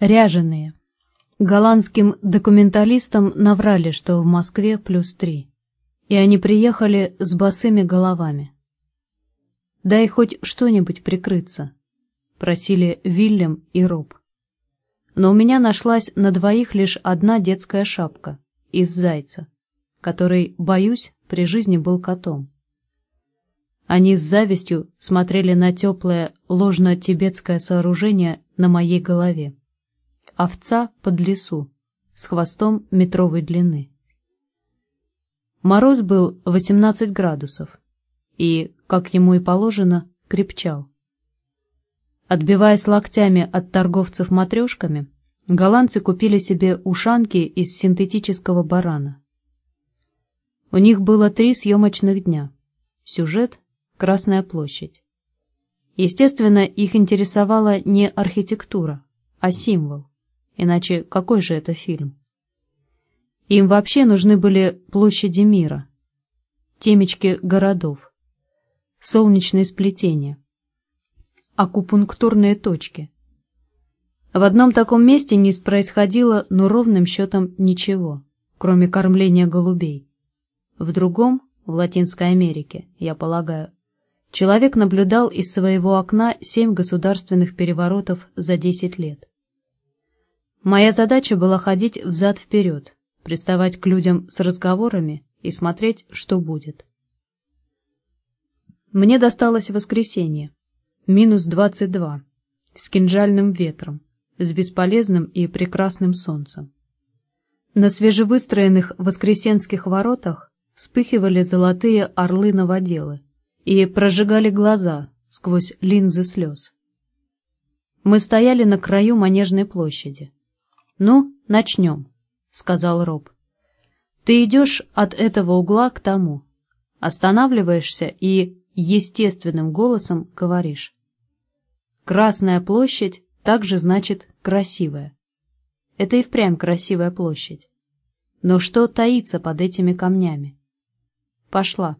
Ряженые. Голландским документалистам наврали, что в Москве плюс три. И они приехали с босыми головами. «Дай хоть что-нибудь прикрыться», — просили Вильям и Роб. Но у меня нашлась на двоих лишь одна детская шапка из зайца, который, боюсь, при жизни был котом. Они с завистью смотрели на теплое ложно-тибетское сооружение на моей голове овца под лесу, с хвостом метровой длины. Мороз был 18 градусов и, как ему и положено, крепчал. Отбиваясь локтями от торговцев матрешками, голландцы купили себе ушанки из синтетического барана. У них было три съемочных дня. Сюжет — Красная площадь. Естественно, их интересовала не архитектура, а символ. Иначе какой же это фильм? Им вообще нужны были площади мира, темечки городов, солнечные сплетения, акупунктурные точки. В одном таком месте не происходило, ну ровным счетом, ничего, кроме кормления голубей. В другом, в Латинской Америке, я полагаю, человек наблюдал из своего окна семь государственных переворотов за десять лет. Моя задача была ходить взад-вперед, приставать к людям с разговорами и смотреть, что будет. Мне досталось воскресенье, минус двадцать два, с кинжальным ветром, с бесполезным и прекрасным солнцем. На свежевыстроенных воскресенских воротах вспыхивали золотые орлы-новоделы и прожигали глаза сквозь линзы слез. Мы стояли на краю Манежной площади. «Ну, начнем», — сказал Роб. «Ты идешь от этого угла к тому, останавливаешься и естественным голосом говоришь. Красная площадь также значит красивая. Это и впрямь красивая площадь. Но что таится под этими камнями? Пошла.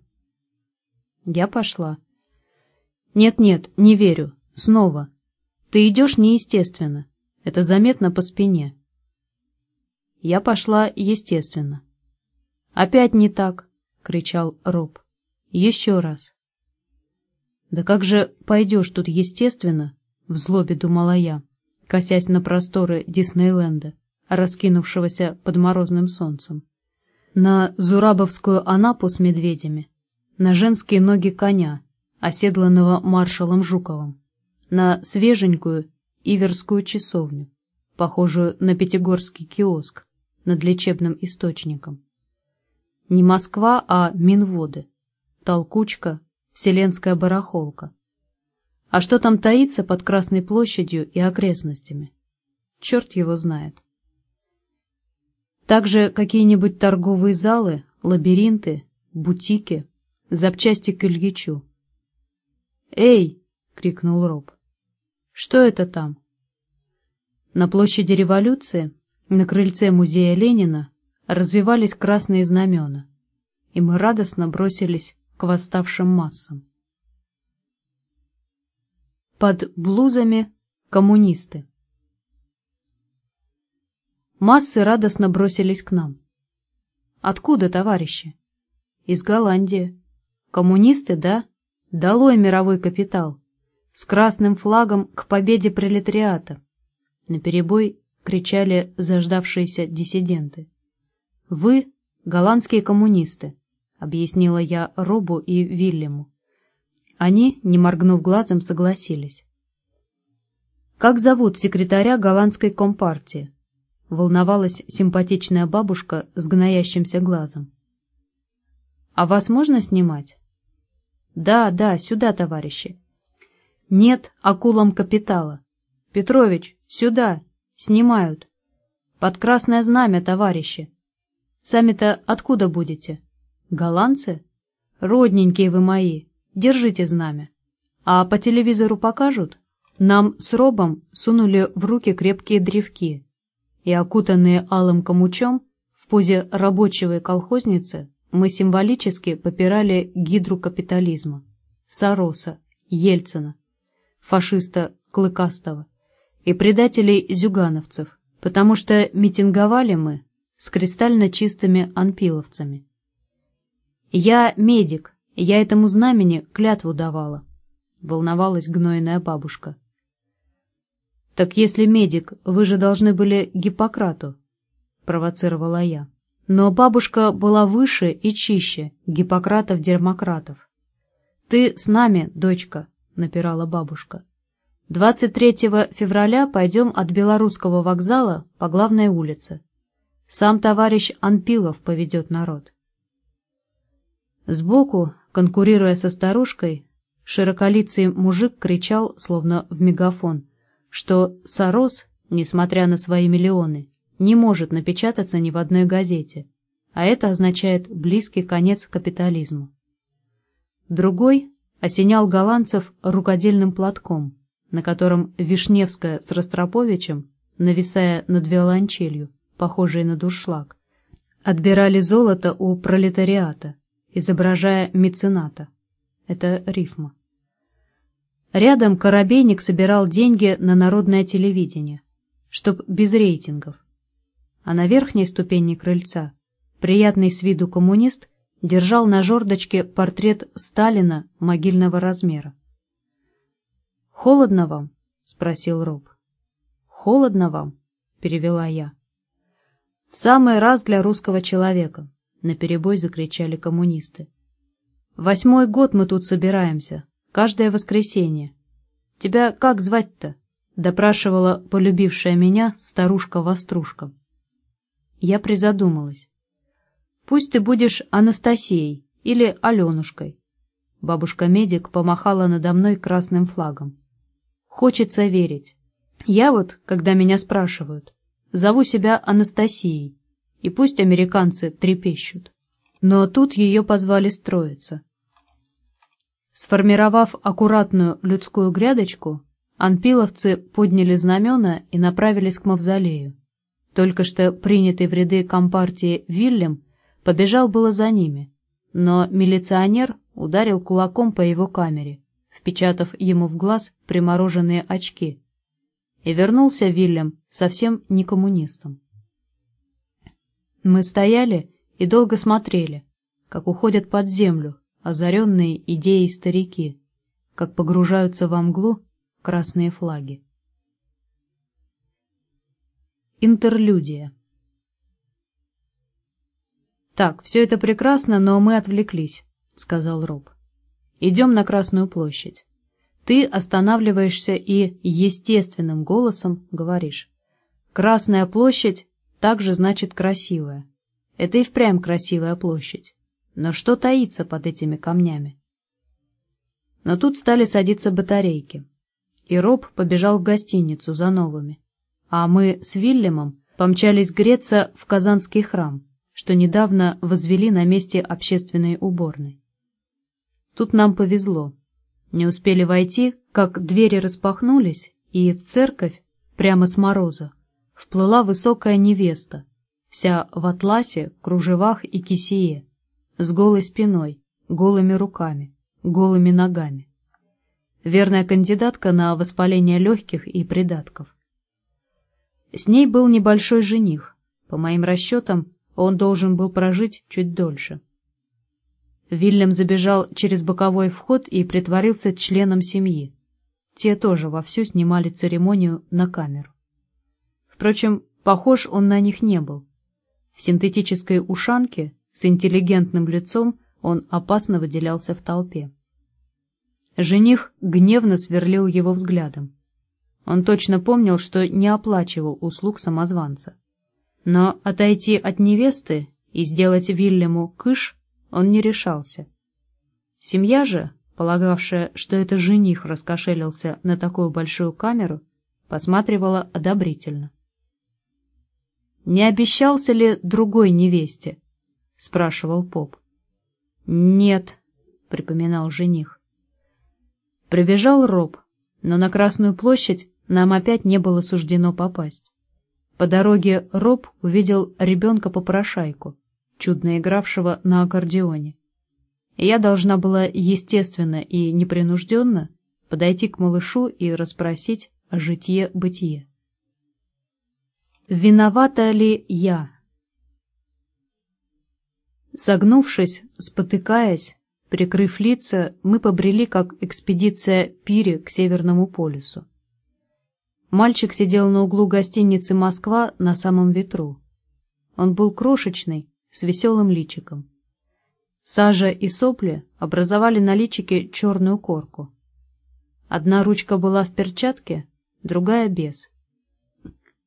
Я пошла. Нет-нет, не верю. Снова. Ты идешь неестественно. Это заметно по спине. Я пошла естественно. «Опять не так!» — кричал Роб. «Еще раз!» «Да как же пойдешь тут естественно?» — в злобе думала я, косясь на просторы Диснейленда, раскинувшегося под морозным солнцем. На Зурабовскую Анапу с медведями, на женские ноги коня, оседланного маршалом Жуковым, на свеженькую Иверскую часовню, похожую на Пятигорский киоск, над лечебным источником. Не Москва, а Минводы, толкучка, вселенская барахолка. А что там таится под Красной площадью и окрестностями? Черт его знает. Также какие-нибудь торговые залы, лабиринты, бутики, запчасти к Ильичу. «Эй!» — крикнул Роб. «Что это там?» На площади революции на крыльце музея Ленина развивались красные знамена, и мы радостно бросились к восставшим массам. Под блузами коммунисты. Массы радостно бросились к нам. Откуда, товарищи? Из Голландии. Коммунисты, да? Долой мировой капитал. С красным флагом к победе пролетариата. Наперебой кричали заждавшиеся диссиденты. «Вы — голландские коммунисты», — объяснила я Робу и Вильяму. Они, не моргнув глазом, согласились. «Как зовут секретаря голландской компартии?» — волновалась симпатичная бабушка с гноящимся глазом. «А вас можно снимать?» «Да, да, сюда, товарищи». «Нет акулам капитала». «Петрович, сюда!» Снимают. Под красное знамя, товарищи. Сами-то откуда будете? Голландцы? Родненькие вы мои, держите знамя. А по телевизору покажут? Нам с Робом сунули в руки крепкие древки, и, окутанные алым камучом, в позе рабочего колхозницы, мы символически попирали гидру капитализма, Сороса, Ельцина, фашиста Клыкастого, и предателей зюгановцев, потому что митинговали мы с кристально чистыми анпиловцами. Я медик, я этому знамени клятву давала, волновалась гнойная бабушка. Так если медик, вы же должны были Гиппократу, провоцировала я. Но бабушка была выше и чище Гиппократов-дермократов. «Ты с нами, дочка», — напирала бабушка. 23 февраля пойдем от Белорусского вокзала по главной улице. Сам товарищ Анпилов поведет народ. Сбоку, конкурируя со старушкой, широколицый мужик кричал, словно в мегафон, что «Сорос», несмотря на свои миллионы, не может напечататься ни в одной газете, а это означает близкий конец капитализму. Другой осенял голландцев рукодельным платком, на котором Вишневская с Ростроповичем, нависая над виолончелью, похожей на дуршлаг, отбирали золото у пролетариата, изображая мецената. Это рифма. Рядом Коробейник собирал деньги на народное телевидение, чтоб без рейтингов. А на верхней ступени крыльца приятный с виду коммунист держал на жердочке портрет Сталина могильного размера. «Холодно вам?» — спросил Роб. «Холодно вам?» — перевела я. «В самый раз для русского человека!» — наперебой закричали коммунисты. «Восьмой год мы тут собираемся, каждое воскресенье. Тебя как звать-то?» — допрашивала полюбившая меня старушка-вострушка. Я призадумалась. «Пусть ты будешь Анастасией или Аленушкой». Бабушка-медик помахала надо мной красным флагом. «Хочется верить. Я вот, когда меня спрашивают, зову себя Анастасией, и пусть американцы трепещут. Но тут ее позвали строиться. Сформировав аккуратную людскую грядочку, анпиловцы подняли знамена и направились к мавзолею. Только что принятый в ряды компартии Вильям побежал было за ними, но милиционер ударил кулаком по его камере, впечатав ему в глаз примороженные очки. И вернулся Вильям совсем не коммунистом. Мы стояли и долго смотрели, как уходят под землю озаренные идеей старики, как погружаются во мглу красные флаги. Интерлюдия «Так, все это прекрасно, но мы отвлеклись», — сказал Роб. «Идем на Красную площадь. Ты останавливаешься и естественным голосом говоришь. Красная площадь также значит красивая. Это и впрямь красивая площадь. Но что таится под этими камнями?» Но тут стали садиться батарейки, и Роб побежал в гостиницу за новыми а мы с Вильямом помчались греться в Казанский храм, что недавно возвели на месте общественной уборной. Тут нам повезло. Не успели войти, как двери распахнулись, и в церковь, прямо с мороза, вплыла высокая невеста, вся в атласе, кружевах и кисее, с голой спиной, голыми руками, голыми ногами. Верная кандидатка на воспаление легких и придатков. С ней был небольшой жених. По моим расчетам, он должен был прожить чуть дольше. Вильям забежал через боковой вход и притворился членом семьи. Те тоже вовсю снимали церемонию на камеру. Впрочем, похож он на них не был. В синтетической ушанке с интеллигентным лицом он опасно выделялся в толпе. Жених гневно сверлил его взглядом. Он точно помнил, что не оплачивал услуг самозванца. Но отойти от невесты и сделать Вильяму кыш он не решался. Семья же, полагавшая, что это жених раскошелился на такую большую камеру, посматривала одобрительно. «Не обещался ли другой невесте?» — спрашивал поп. «Нет», — припоминал жених. Прибежал Роб, но на Красную площадь нам опять не было суждено попасть. По дороге Роб увидел ребенка-попрошайку, чудно игравшего на аккордеоне. Я должна была естественно и непринужденно подойти к малышу и расспросить, о житье-бытие. Виновата ли я? Согнувшись, спотыкаясь, прикрыв лица, мы побрели, как экспедиция Пири к Северному полюсу. Мальчик сидел на углу гостиницы «Москва» на самом ветру. Он был крошечный, с веселым личиком. Сажа и сопли образовали на личике черную корку. Одна ручка была в перчатке, другая без.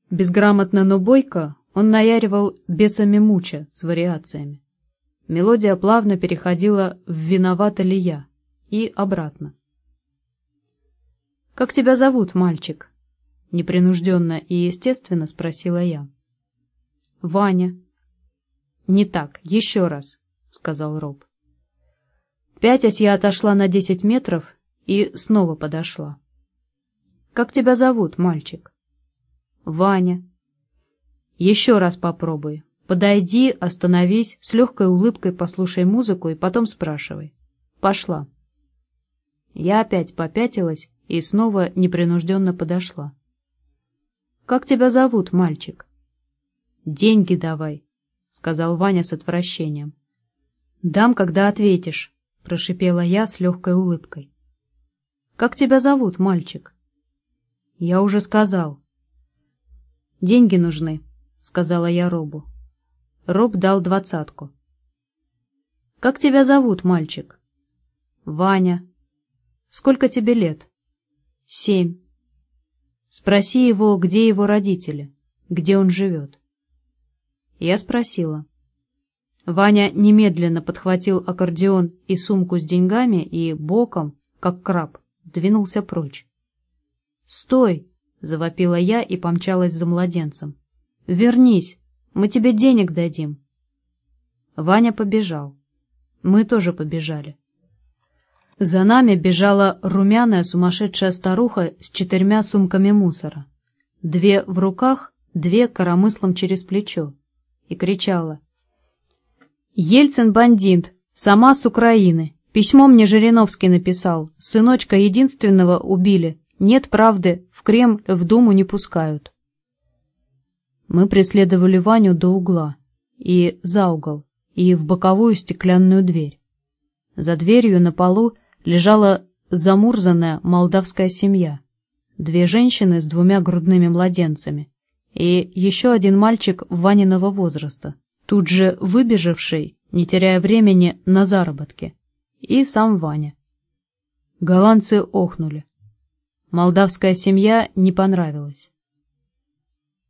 Безграмотно, но бойко он наяривал бесами муча с вариациями. Мелодия плавно переходила в «Виновата ли я?» и обратно. «Как тебя зовут, мальчик?» Непринужденно и естественно спросила я. «Ваня». «Не так, еще раз», — сказал Роб. Пятясь я отошла на десять метров и снова подошла. «Как тебя зовут, мальчик?» «Ваня». «Еще раз попробуй. Подойди, остановись, с легкой улыбкой послушай музыку и потом спрашивай. Пошла». Я опять попятилась и снова непринужденно подошла. «Как тебя зовут, мальчик?» «Деньги давай», — сказал Ваня с отвращением. «Дам, когда ответишь», — прошипела я с легкой улыбкой. «Как тебя зовут, мальчик?» «Я уже сказал». «Деньги нужны», — сказала я Робу. Роб дал двадцатку. «Как тебя зовут, мальчик?» «Ваня». «Сколько тебе лет?» «Семь». «Спроси его, где его родители, где он живет». Я спросила. Ваня немедленно подхватил аккордеон и сумку с деньгами и боком, как краб, двинулся прочь. «Стой!» — завопила я и помчалась за младенцем. «Вернись! Мы тебе денег дадим!» Ваня побежал. Мы тоже побежали. За нами бежала румяная сумасшедшая старуха с четырьмя сумками мусора. Две в руках, две коромыслом через плечо. И кричала. «Ельцин бандит! Сама с Украины! Письмо мне Жириновский написал. Сыночка единственного убили. Нет правды, в Кремль, в Думу не пускают. Мы преследовали Ваню до угла, и за угол, и в боковую стеклянную дверь. За дверью на полу лежала замурзанная молдавская семья. Две женщины с двумя грудными младенцами и еще один мальчик Ваниного возраста, тут же выбежавший, не теряя времени, на заработки, и сам Ваня. Голландцы охнули. Молдавская семья не понравилась.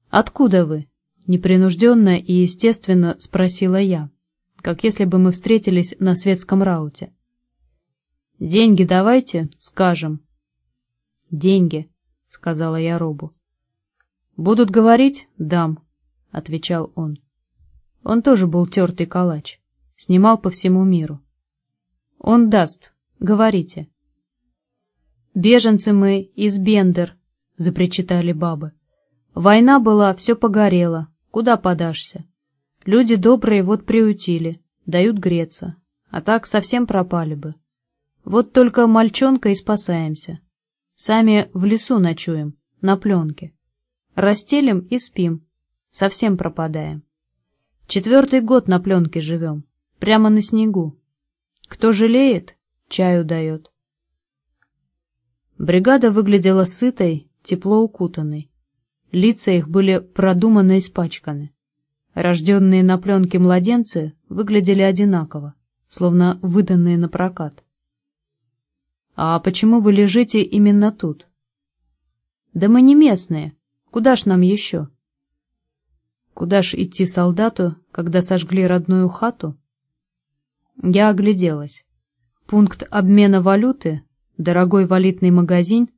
«Откуда вы?» — непринужденно и естественно спросила я, как если бы мы встретились на светском рауте. «Деньги давайте, скажем». «Деньги», — сказала я Робу. «Будут говорить? Дам», — отвечал он. Он тоже был тертый калач, снимал по всему миру. «Он даст, говорите». «Беженцы мы из Бендер», — запричитали бабы. «Война была, все погорело. Куда подашься? Люди добрые вот приютили, дают греться. А так совсем пропали бы. Вот только мальчонка и спасаемся. Сами в лесу ночуем, на пленке. Растелим и спим. Совсем пропадаем. Четвертый год на пленке живем, прямо на снегу. Кто жалеет, чаю дает. Бригада выглядела сытой, тепло укутанной. Лица их были продуманно испачканы. Рожденные на пленке младенцы выглядели одинаково, словно выданные на прокат. «А почему вы лежите именно тут?» «Да мы не местные. Куда ж нам еще?» «Куда ж идти солдату, когда сожгли родную хату?» Я огляделась. Пункт обмена валюты дорогой валютный магазин,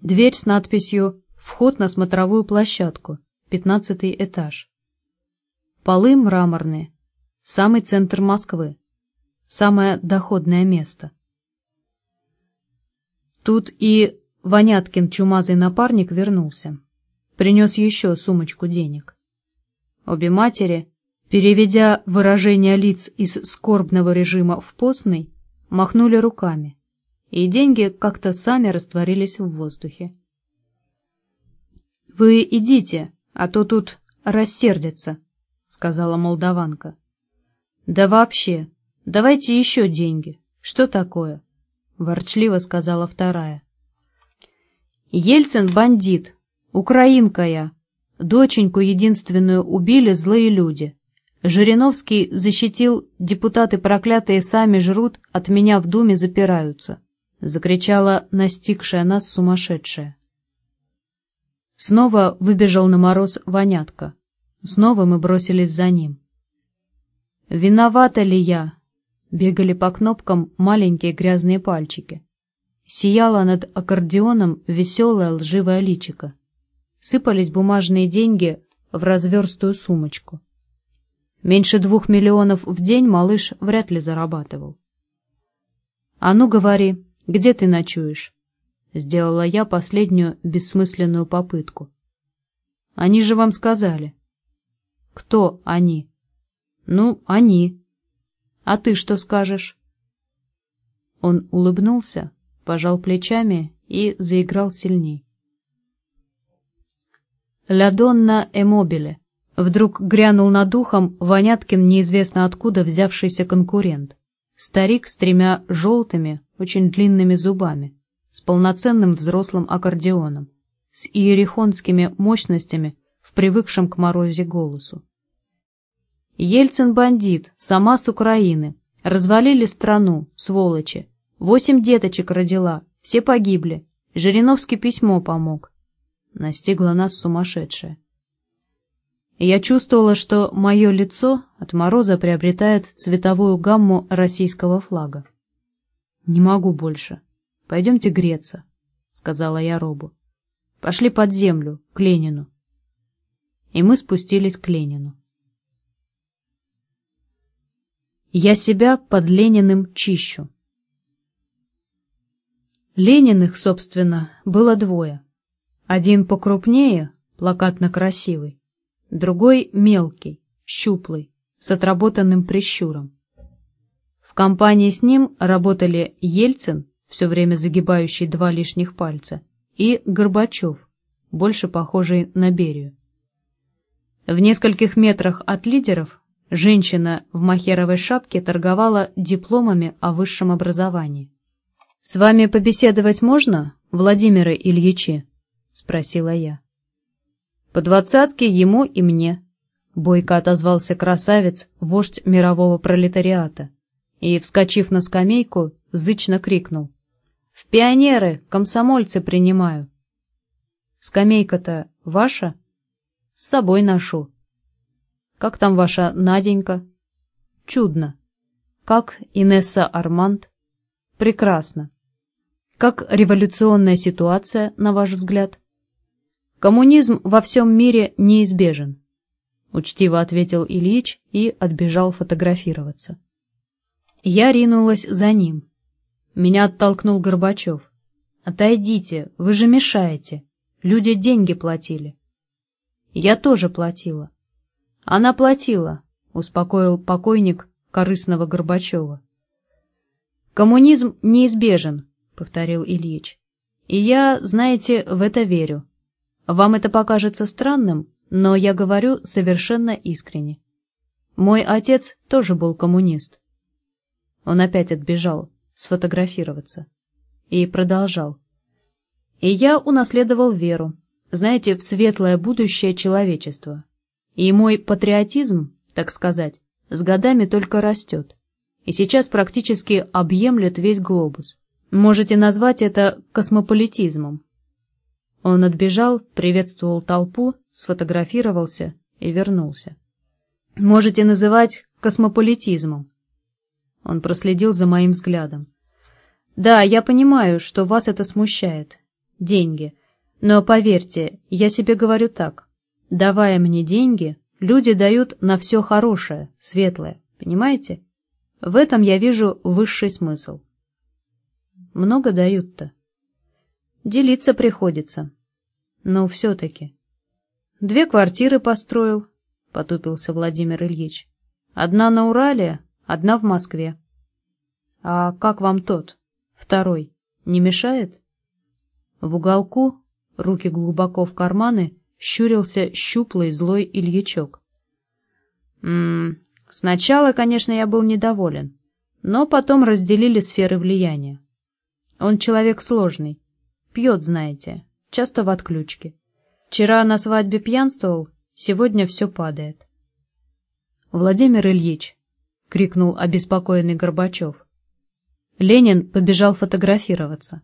дверь с надписью «Вход на смотровую площадку, пятнадцатый этаж». Полы мраморные, самый центр Москвы, самое доходное место. Тут и Воняткин чумазый напарник вернулся, принес еще сумочку денег. Обе матери, переведя выражение лиц из скорбного режима в постный, махнули руками и деньги как-то сами растворились в воздухе. Вы идите, а то тут рассердятся, сказала молдаванка. Да вообще, давайте еще деньги. Что такое? Ворчливо сказала вторая. Ельцин бандит, украинка я. Доченьку единственную убили злые люди. Жириновский защитил, депутаты проклятые сами жрут, от меня в думе запираются. Закричала настигшая нас сумасшедшая. Снова выбежал на мороз вонятка. Снова мы бросились за ним. «Виновата ли я?» Бегали по кнопкам маленькие грязные пальчики. Сияла над аккордеоном веселая лживая личика. Сыпались бумажные деньги в разверстую сумочку. Меньше двух миллионов в день малыш вряд ли зарабатывал. «А ну, говори, где ты ночуешь?» Сделала я последнюю бессмысленную попытку. «Они же вам сказали». «Кто они?» «Ну, они». «А ты что скажешь?» Он улыбнулся, пожал плечами и заиграл сильней. «Ля Донна Эмобиле» Вдруг грянул над ухом Воняткин неизвестно откуда взявшийся конкурент. Старик с тремя желтыми, очень длинными зубами, с полноценным взрослым аккордеоном, с иерихонскими мощностями в привыкшем к морозе голосу. Ельцин бандит, сама с Украины. Развалили страну, сволочи. Восемь деточек родила, все погибли. Жириновский письмо помог. Настигла нас сумасшедшая. Я чувствовала, что мое лицо от мороза приобретает цветовую гамму российского флага. «Не могу больше. Пойдемте греться», — сказала я Робу. «Пошли под землю, к Ленину». И мы спустились к Ленину. Я себя под Лениным чищу. Лениных, собственно, было двое. Один покрупнее, плакатно красивый, другой мелкий, щуплый, с отработанным прищуром. В компании с ним работали Ельцин, все время загибающий два лишних пальца, и Горбачев, больше похожий на Берию. В нескольких метрах от лидеров женщина в махеровой шапке торговала дипломами о высшем образовании. «С вами побеседовать можно, Владимира Ильичи?» — спросила я. По двадцатке ему и мне. Бойко отозвался красавец, вождь мирового пролетариата. И, вскочив на скамейку, зычно крикнул. «В пионеры, комсомольцы принимаю!» «Скамейка-то ваша?» «С собой ношу». «Как там ваша Наденька?» «Чудно». «Как Инесса Арманд?» «Прекрасно». «Как революционная ситуация, на ваш взгляд?» Коммунизм во всем мире неизбежен, учтиво ответил Ильич и отбежал фотографироваться. Я ринулась за ним. Меня оттолкнул Горбачев. «Отойдите, вы же мешаете. Люди деньги платили». «Я тоже платила». «Она платила», — успокоил покойник корыстного Горбачева. «Коммунизм неизбежен», — повторил Ильич. «И я, знаете, в это верю. Вам это покажется странным, но я говорю совершенно искренне. Мой отец тоже был коммунист. Он опять отбежал сфотографироваться и продолжал. И я унаследовал веру, знаете, в светлое будущее человечества. И мой патриотизм, так сказать, с годами только растет. И сейчас практически объемлет весь глобус. Можете назвать это космополитизмом. Он отбежал, приветствовал толпу, сфотографировался и вернулся. Можете называть космополитизмом. Он проследил за моим взглядом. Да, я понимаю, что вас это смущает. Деньги. Но поверьте, я себе говорю так. Давая мне деньги, люди дают на все хорошее, светлое. Понимаете? В этом я вижу высший смысл. Много дают-то. Делиться приходится. Но все-таки. Две квартиры построил, потупился Владимир Ильич. Одна на Урале, одна в Москве. А как вам тот, второй, не мешает? В уголку, руки глубоко в карманы, щурился щуплый злой Ильячок. «М -м, сначала, конечно, я был недоволен, но потом разделили сферы влияния. Он человек сложный, пьет, знаете, часто в отключке. Вчера на свадьбе пьянствовал, сегодня все падает». «Владимир Ильич!» — крикнул обеспокоенный Горбачев. Ленин побежал фотографироваться.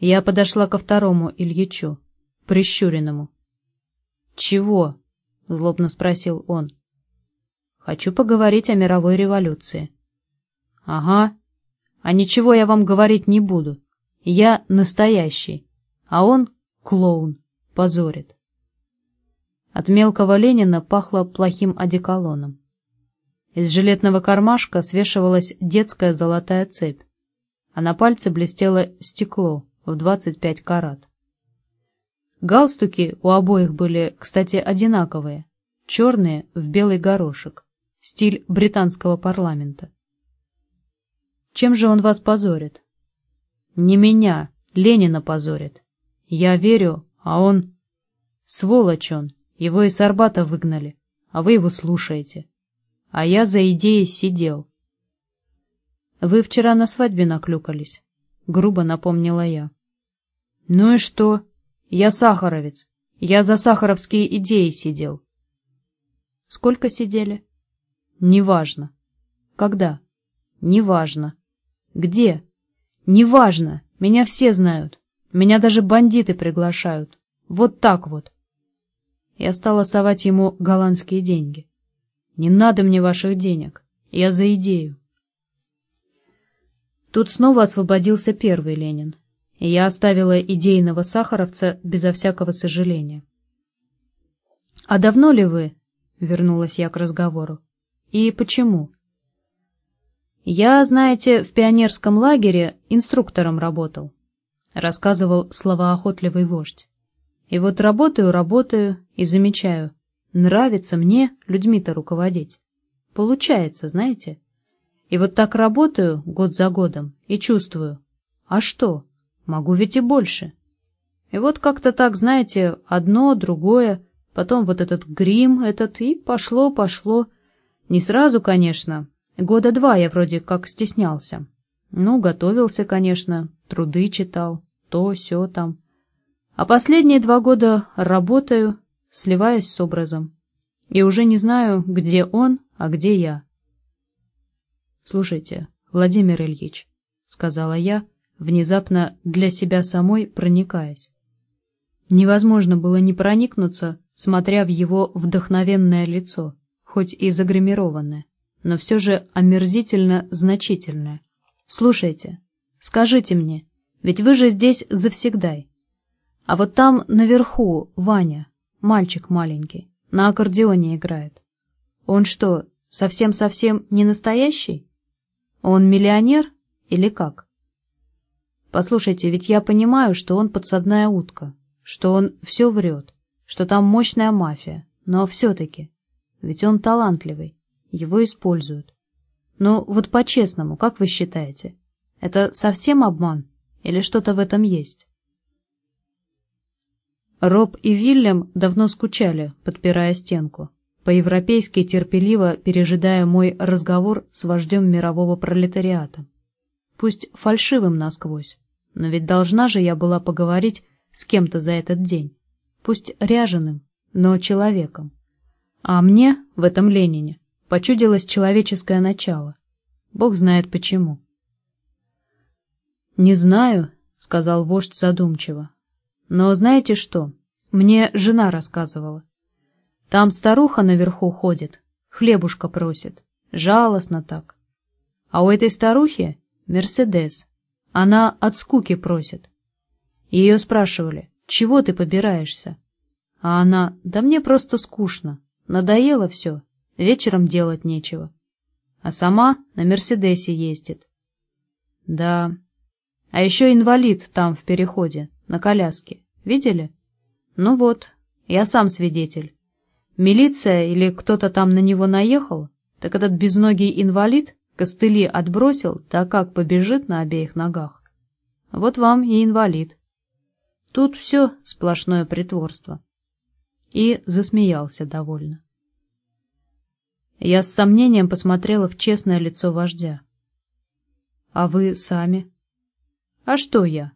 Я подошла ко второму Ильичу, прищуренному. «Чего?» — злобно спросил он. «Хочу поговорить о мировой революции». «Ага. А ничего я вам говорить не буду. Я настоящий, а он клоун, позорит». От мелкого Ленина пахло плохим одеколоном. Из жилетного кармашка свешивалась детская золотая цепь, а на пальце блестело стекло в 25 карат. Галстуки у обоих были, кстати, одинаковые, черные в белый горошек, стиль британского парламента. Чем же он вас позорит? Не меня, Ленина позорит. Я верю, а он... Сволочь он, его из Арбата выгнали, а вы его слушаете. А я за идеей сидел. Вы вчера на свадьбе наклюкались, грубо напомнила я. Ну и что? Я сахаровец. Я за сахаровские идеи сидел. Сколько сидели? Неважно. Когда? Неважно. Где? Неважно. Меня все знают. Меня даже бандиты приглашают. Вот так вот. Я стала совать ему голландские деньги. Не надо мне ваших денег. Я за идею. Тут снова освободился первый Ленин и я оставила идейного сахаровца безо всякого сожаления. «А давно ли вы?» — вернулась я к разговору. «И почему?» «Я, знаете, в пионерском лагере инструктором работал», — рассказывал словоохотливый вождь. «И вот работаю, работаю и замечаю, нравится мне людьми-то руководить. Получается, знаете? И вот так работаю год за годом и чувствую. А что? Могу ведь и больше. И вот как-то так, знаете, одно, другое, потом вот этот грим этот, и пошло-пошло. Не сразу, конечно. Года два я вроде как стеснялся. Ну, готовился, конечно, труды читал, то, все там. А последние два года работаю, сливаясь с образом. И уже не знаю, где он, а где я. «Слушайте, Владимир Ильич», — сказала я, — внезапно для себя самой проникаясь. Невозможно было не проникнуться, смотря в его вдохновенное лицо, хоть и загримированное, но все же омерзительно значительное. «Слушайте, скажите мне, ведь вы же здесь завсегдай. А вот там наверху Ваня, мальчик маленький, на аккордеоне играет. Он что, совсем-совсем не настоящий? Он миллионер или как?» Послушайте, ведь я понимаю, что он подсадная утка, что он все врет, что там мощная мафия, но все-таки, ведь он талантливый, его используют. Ну, вот по-честному, как вы считаете, это совсем обман или что-то в этом есть? Роб и Вильям давно скучали, подпирая стенку, по-европейски терпеливо пережидая мой разговор с вождем мирового пролетариата пусть фальшивым насквозь, но ведь должна же я была поговорить с кем-то за этот день, пусть ряженым, но человеком. А мне, в этом Ленине, почудилось человеческое начало. Бог знает почему. «Не знаю», — сказал вождь задумчиво. «Но знаете что? Мне жена рассказывала. Там старуха наверху ходит, хлебушка просит, жалостно так. А у этой старухи Мерседес. Она от скуки просит. Ее спрашивали, чего ты побираешься? А она, да мне просто скучно. Надоело все, вечером делать нечего. А сама на Мерседесе ездит. Да. А еще инвалид там в переходе, на коляске. Видели? Ну вот, я сам свидетель. Милиция или кто-то там на него наехал, так этот безногий инвалид Костыли отбросил, так как побежит на обеих ногах. Вот вам и инвалид. Тут все сплошное притворство. и засмеялся довольно. Я с сомнением посмотрела в честное лицо вождя. «А вы сами?» «А что я?»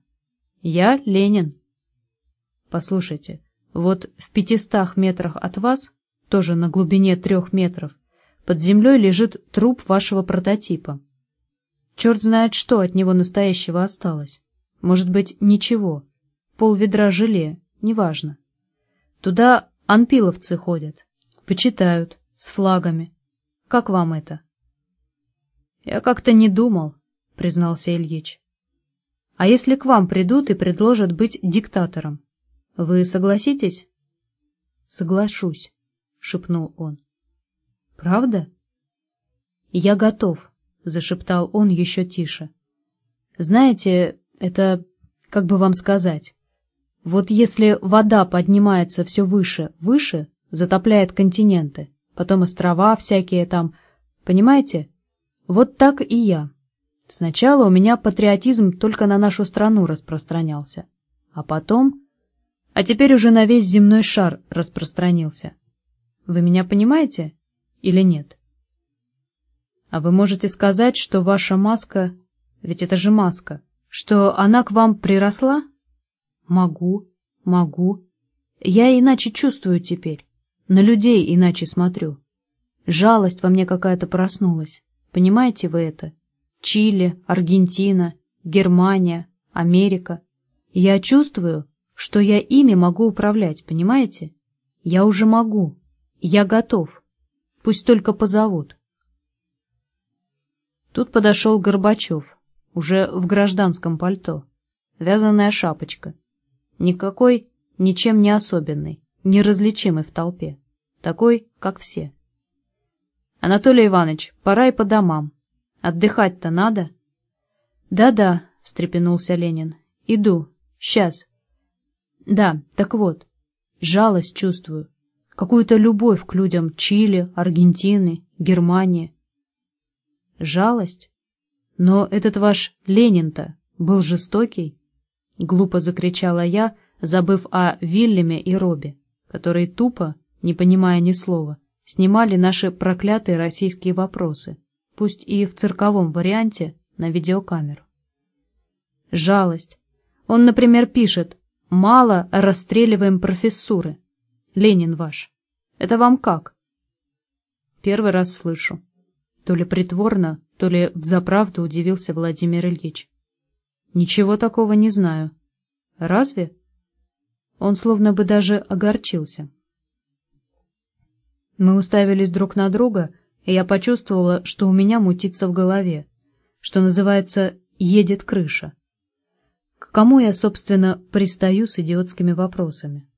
«Я Ленин». «Послушайте, вот в пятистах метрах от вас, тоже на глубине трех метров, под землей лежит труп вашего прототипа. Черт знает, что от него настоящего осталось. Может быть, ничего. Пол ведра желе, неважно. Туда анпиловцы ходят, почитают, с флагами. Как вам это? Я как-то не думал, признался Ильич. А если к вам придут и предложат быть диктатором, вы согласитесь? Соглашусь, шепнул он. Правда? Я готов, зашептал он еще тише. Знаете, это, как бы вам сказать, вот если вода поднимается все выше, выше, затопляет континенты, потом острова всякие там, понимаете? Вот так и я. Сначала у меня патриотизм только на нашу страну распространялся, а потом... А теперь уже на весь земной шар распространился. Вы меня понимаете или нет? А вы можете сказать, что ваша маска... Ведь это же маска. Что она к вам приросла? Могу, могу. Я иначе чувствую теперь. На людей иначе смотрю. Жалость во мне какая-то проснулась. Понимаете вы это? Чили, Аргентина, Германия, Америка. Я чувствую, что я ими могу управлять, понимаете? Я уже могу. Я готов. Пусть только позовут. Тут подошел Горбачев, уже в гражданском пальто, вязаная шапочка. Никакой, ничем не особенный, неразличимый в толпе. Такой, как все. Анатолий Иванович, пора и по домам. Отдыхать-то надо? Да-да, встрепенулся Ленин. Иду. Сейчас. Да, так вот. Жалость чувствую. Какую-то любовь к людям Чили, Аргентины, Германии. Жалость? Но этот ваш Ленин-то был жестокий? Глупо закричала я, забыв о Вильяме и Робе, которые тупо, не понимая ни слова, снимали наши проклятые российские вопросы, пусть и в цирковом варианте на видеокамеру. Жалость. Он, например, пишет «Мало расстреливаем профессуры». Ленин ваш. Это вам как? Первый раз слышу. То ли притворно, то ли взаправду удивился Владимир Ильич. Ничего такого не знаю. Разве? Он словно бы даже огорчился. Мы уставились друг на друга, и я почувствовала, что у меня мутится в голове, что называется «едет крыша». К кому я, собственно, пристаю с идиотскими вопросами?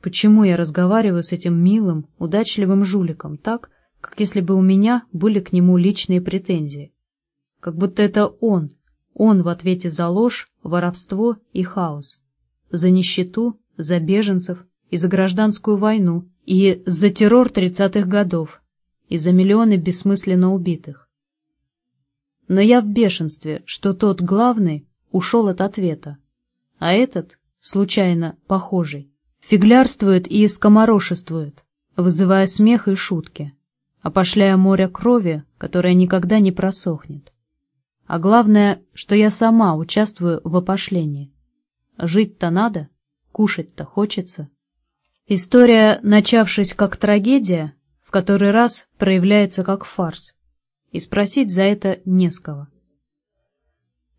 Почему я разговариваю с этим милым, удачливым жуликом так, как если бы у меня были к нему личные претензии? Как будто это он, он в ответе за ложь, воровство и хаос, за нищету, за беженцев и за гражданскую войну, и за террор тридцатых годов, и за миллионы бессмысленно убитых. Но я в бешенстве, что тот главный ушел от ответа, а этот, случайно похожий, фиглярствует и скоморошествует, вызывая смех и шутки, опошляя море крови, которое никогда не просохнет. А главное, что я сама участвую в опошлении. Жить-то надо, кушать-то хочется. История, начавшись как трагедия, в который раз проявляется как фарс, и спросить за это не с кого.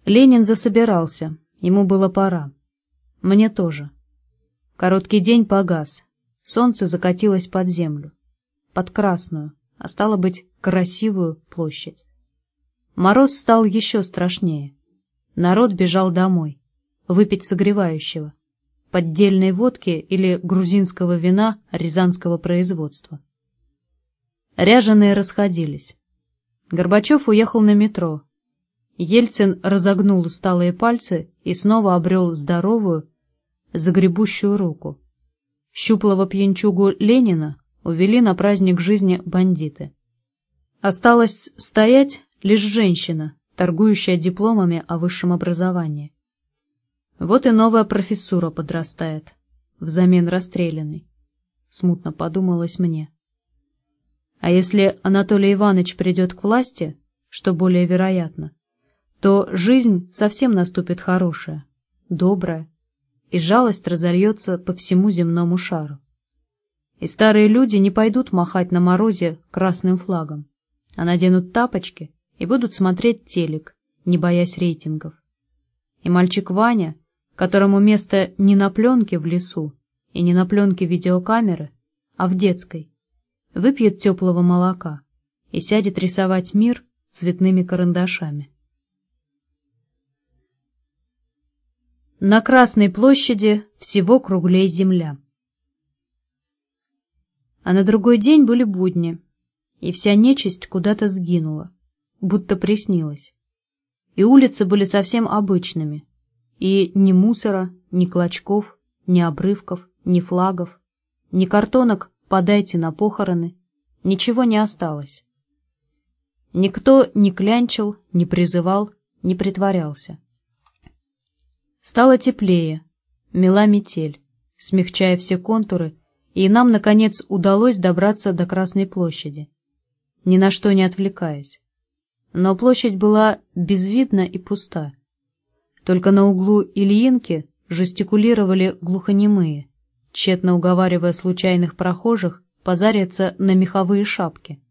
Ленин засобирался, ему было пора. Мне тоже. Короткий день погас, солнце закатилось под землю, под красную, а стало быть, красивую площадь. Мороз стал еще страшнее. Народ бежал домой, выпить согревающего поддельной водки или грузинского вина рязанского производства. Ряженые расходились. Горбачев уехал на метро. Ельцин разогнул усталые пальцы и снова обрел здоровую, загребущую руку. Щуплого пьянчугу Ленина увели на праздник жизни бандиты. Осталась стоять лишь женщина, торгующая дипломами о высшем образовании. Вот и новая профессура подрастает, взамен расстрелянной. смутно подумалось мне. А если Анатолий Иванович придет к власти, что более вероятно, то жизнь совсем наступит хорошая, добрая, и жалость разольется по всему земному шару. И старые люди не пойдут махать на морозе красным флагом, а наденут тапочки и будут смотреть телек, не боясь рейтингов. И мальчик Ваня, которому место не на пленке в лесу и не на пленке видеокамеры, а в детской, выпьет теплого молока и сядет рисовать мир цветными карандашами. На Красной площади всего круглей земля. А на другой день были будни, и вся нечисть куда-то сгинула, будто приснилась. И улицы были совсем обычными, и ни мусора, ни клочков, ни обрывков, ни флагов, ни картонок «подайте на похороны», ничего не осталось. Никто не клянчил, не призывал, не притворялся. Стало теплее, мела метель, смягчая все контуры, и нам, наконец, удалось добраться до Красной площади, ни на что не отвлекаясь. Но площадь была безвидна и пуста. Только на углу Ильинки жестикулировали глухонемые, тщетно уговаривая случайных прохожих позариться на меховые шапки.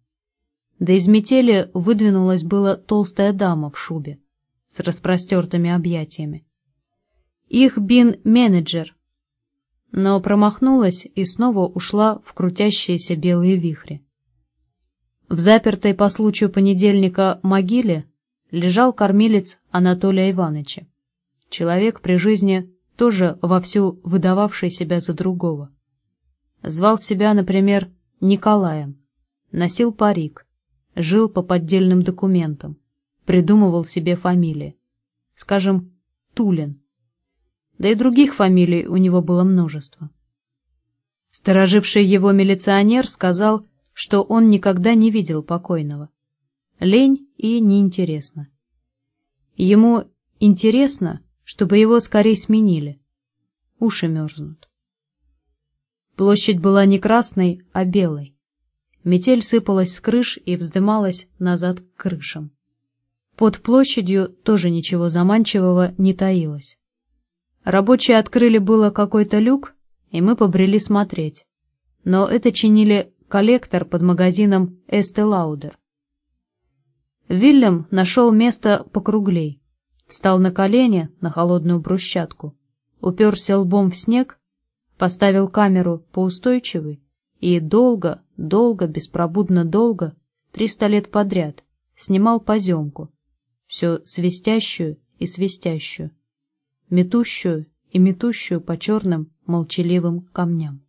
Да из метели выдвинулась была толстая дама в шубе с распростертыми объятиями. Их бин-менеджер, но промахнулась и снова ушла в крутящиеся белые вихри. В запертой по случаю понедельника могиле лежал кормилец Анатолия Ивановича, человек при жизни тоже вовсю выдававший себя за другого. Звал себя, например, Николаем, носил парик, жил по поддельным документам, придумывал себе фамилии. Скажем, Тулин. Да и других фамилий у него было множество. Стороживший его милиционер сказал, что он никогда не видел покойного. Лень и неинтересно. Ему интересно, чтобы его скорее сменили. Уши мерзнут. Площадь была не красной, а белой. Метель сыпалась с крыш и вздымалась назад к крышам. Под площадью тоже ничего заманчивого не таилось. Рабочие открыли было какой-то люк, и мы побрели смотреть. Но это чинили коллектор под магазином Эсте Лаудер. Вильям нашел место покруглей, встал на колени на холодную брусчатку, уперся лбом в снег, поставил камеру поустойчивой и долго, долго, беспробудно долго, триста лет подряд, снимал поземку, все свистящую и свистящую, метущую и метущую по черным молчаливым камням.